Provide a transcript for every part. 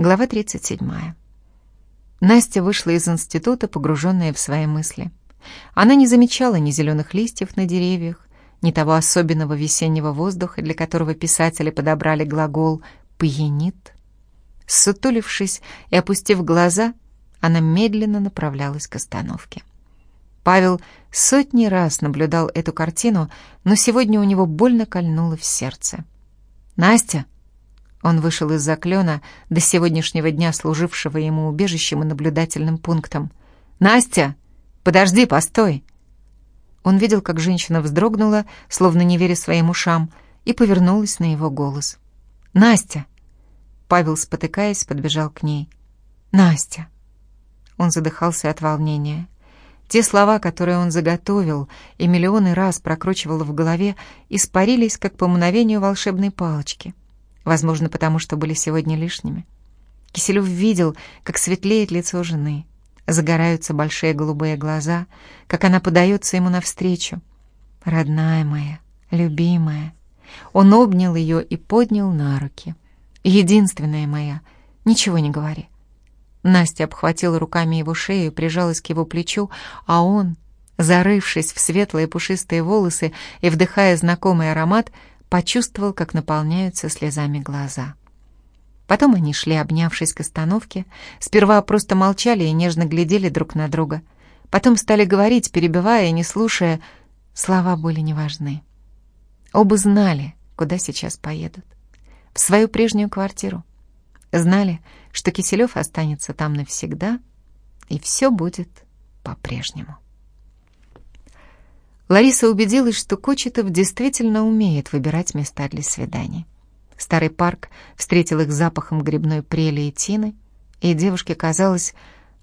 Глава 37. Настя вышла из института, погруженная в свои мысли. Она не замечала ни зеленых листьев на деревьях, ни того особенного весеннего воздуха, для которого писатели подобрали глагол «пьянит». Сутулившись и опустив глаза, она медленно направлялась к остановке. Павел сотни раз наблюдал эту картину, но сегодня у него больно кольнуло в сердце. «Настя!» Он вышел из заклена, до сегодняшнего дня служившего ему убежищем и наблюдательным пунктом. «Настя! Подожди, постой!» Он видел, как женщина вздрогнула, словно не веря своим ушам, и повернулась на его голос. «Настя!» Павел, спотыкаясь, подбежал к ней. «Настя!» Он задыхался от волнения. Те слова, которые он заготовил и миллионы раз прокручивал в голове, испарились, как по мгновению волшебной палочки. Возможно, потому что были сегодня лишними. Киселев видел, как светлеет лицо жены, загораются большие голубые глаза, как она подается ему навстречу. «Родная моя, любимая». Он обнял ее и поднял на руки. «Единственная моя, ничего не говори. Настя обхватила руками его шею прижалась к его плечу, а он, зарывшись в светлые пушистые волосы и вдыхая знакомый аромат, почувствовал, как наполняются слезами глаза. Потом они шли, обнявшись к остановке, сперва просто молчали и нежно глядели друг на друга. Потом стали говорить, перебивая и не слушая, слова были неважны. Оба знали, куда сейчас поедут. В свою прежнюю квартиру. Знали, что Киселев останется там навсегда, и все будет по-прежнему. Лариса убедилась, что Кочетов действительно умеет выбирать места для свиданий. Старый парк встретил их запахом грибной прели и тины, и девушке казалось,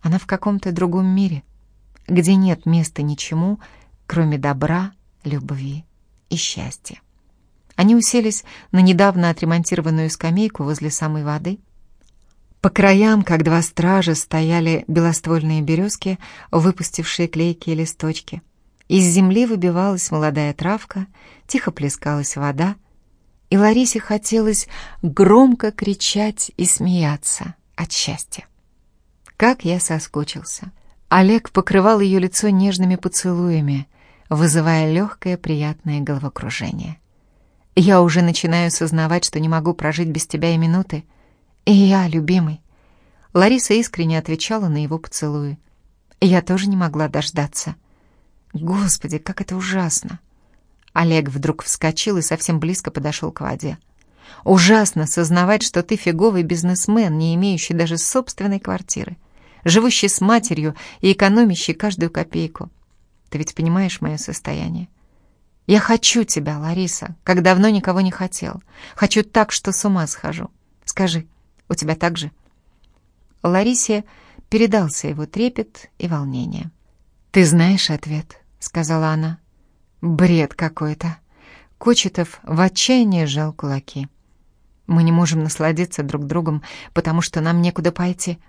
она в каком-то другом мире, где нет места ничему, кроме добра, любви и счастья. Они уселись на недавно отремонтированную скамейку возле самой воды — по краям, как два стража, стояли белоствольные березки, выпустившие клейкие листочки. Из земли выбивалась молодая травка, тихо плескалась вода, и Ларисе хотелось громко кричать и смеяться от счастья. Как я соскучился. Олег покрывал ее лицо нежными поцелуями, вызывая легкое приятное головокружение. Я уже начинаю сознавать, что не могу прожить без тебя и минуты, «И я, любимый». Лариса искренне отвечала на его поцелуи. Я тоже не могла дождаться. Господи, как это ужасно. Олег вдруг вскочил и совсем близко подошел к воде. Ужасно сознавать, что ты фиговый бизнесмен, не имеющий даже собственной квартиры, живущий с матерью и экономящий каждую копейку. Ты ведь понимаешь мое состояние? Я хочу тебя, Лариса, как давно никого не хотел. Хочу так, что с ума схожу. Скажи, у тебя так же?» Ларисе передался его трепет и волнение. «Ты знаешь ответ», — сказала она. «Бред какой-то». Кочетов в отчаянии сжал кулаки. «Мы не можем насладиться друг другом, потому что нам некуда пойти».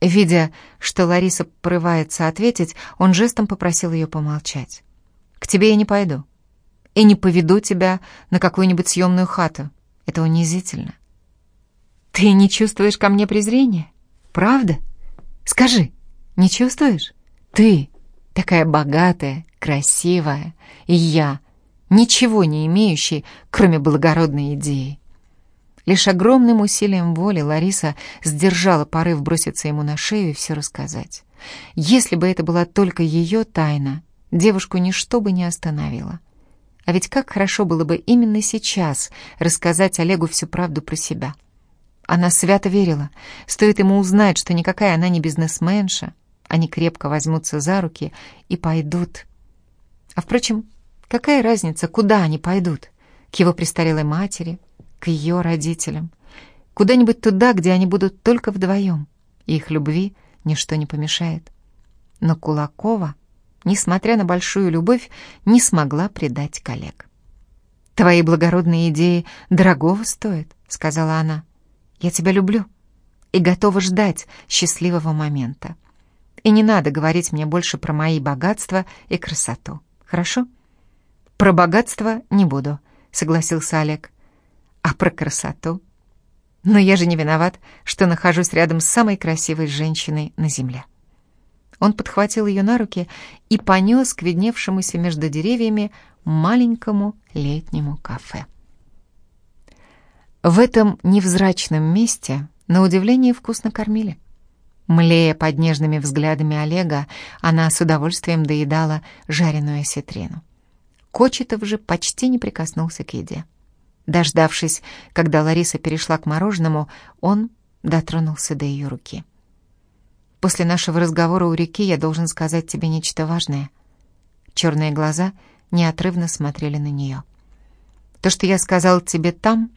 Видя, что Лариса порывается ответить, он жестом попросил ее помолчать. «К тебе я не пойду. И не поведу тебя на какую-нибудь съемную хату. Это унизительно. Ты не чувствуешь ко мне презрения? Правда? Скажи, не чувствуешь? Ты такая богатая, красивая, и я, ничего не имеющий, кроме благородной идеи. Лишь огромным усилием воли Лариса сдержала порыв броситься ему на шею и все рассказать. Если бы это была только ее тайна, девушку ничто бы не остановило. А ведь как хорошо было бы именно сейчас рассказать Олегу всю правду про себя — она свято верила. Стоит ему узнать, что никакая она не бизнесменша. Они крепко возьмутся за руки и пойдут. А, впрочем, какая разница, куда они пойдут? К его престарелой матери, к ее родителям. Куда-нибудь туда, где они будут только вдвоем. И их любви ничто не помешает. Но Кулакова, несмотря на большую любовь, не смогла предать коллег. «Твои благородные идеи дорогого стоят», — сказала она. Я тебя люблю и готова ждать счастливого момента. И не надо говорить мне больше про мои богатства и красоту. Хорошо? Про богатство не буду, согласился Олег. А про красоту? Но я же не виноват, что нахожусь рядом с самой красивой женщиной на земле. Он подхватил ее на руки и понес к видневшемуся между деревьями маленькому летнему кафе. В этом невзрачном месте, на удивление, вкусно кормили. Млея под нежными взглядами Олега, она с удовольствием доедала жареную осетрину. Кочетов же почти не прикоснулся к еде. Дождавшись, когда Лариса перешла к мороженому, он дотронулся до ее руки. «После нашего разговора у реки я должен сказать тебе нечто важное». Черные глаза неотрывно смотрели на нее. «То, что я сказал тебе там,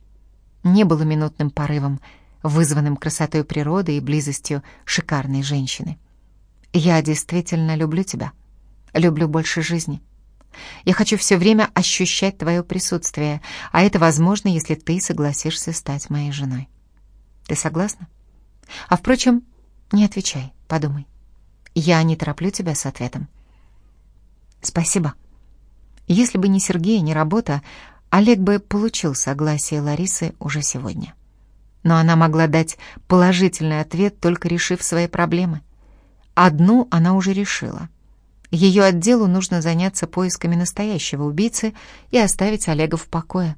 не было минутным порывом, вызванным красотой природы и близостью шикарной женщины. Я действительно люблю тебя, люблю больше жизни». Я хочу все время ощущать твое присутствие, а это возможно, если ты согласишься стать моей женой. Ты согласна? А, впрочем, не отвечай, подумай. Я не тороплю тебя с ответом. Спасибо. Если бы не Сергей, не работа, Олег бы получил согласие Ларисы уже сегодня. Но она могла дать положительный ответ, только решив свои проблемы. Одну она уже решила — ее отделу нужно заняться поисками настоящего убийцы и оставить Олега в покое.